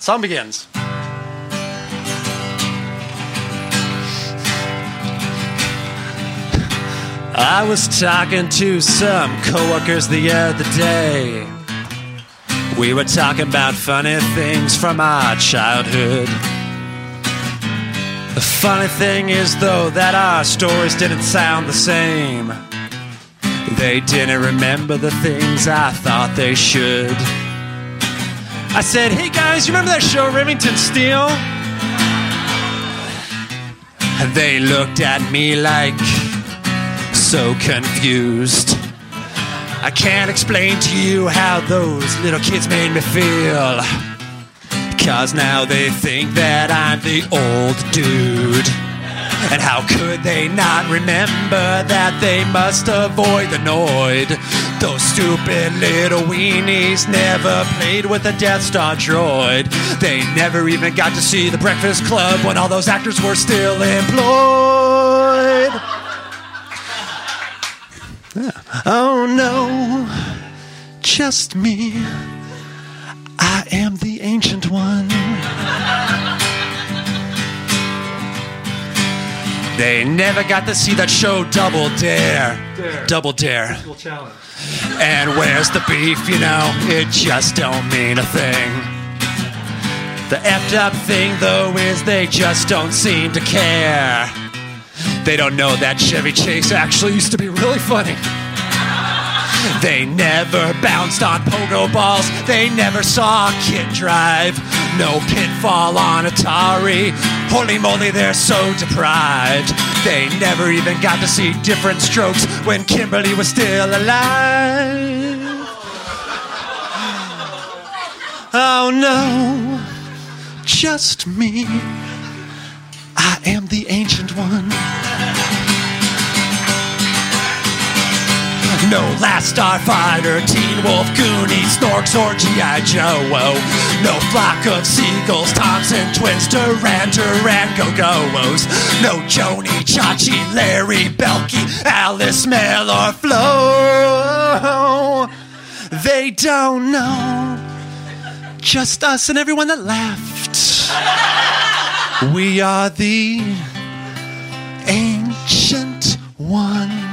Song begins. I was talking to some coworkers the other day. We were talking about funny things from our childhood. The funny thing is, though, that our stories didn't sound the same. They didn't remember the things I thought they should. I said, Hey guys, you remember that show, Remington Steele? And they looked at me like so confused. I can't explain to you how those little kids made me feel. Cause now they think that I'm the old dude. And how could they not remember that they must avoid the Noid? Those stupid little weenies never played with a Death Star droid. They never even got to see the Breakfast Club when all those actors were still employed. Oh no, just me. I am the ancient one. They never got to see that show Double Dare. Dare. Double Dare. Challenge. And where's the beef, you know? It just don't mean a thing. The effed up thing, though, is they just don't seem to care. They don't know that Chevy Chase actually used to be really funny. They never bounced on pogo balls. They never saw a kid drive. No pitfall on Atari. Holy moly, they're so deprived. They never even got to see Diff'rent Strokes when Kimberly was still alive. Oh no, just me. I am the ancient one. No Last Starfighter, Teen Wolf, Goonies, Snorks, or G.I. Joe. No Flock of Seagulls, Thompson Twins, Duran Duran, Go-Go-O's. No Joni, Chachi, Larry, Balki, Alice, Mel, or Flo. They don't know. Just us and everyone that laughed. We are the ancient ones.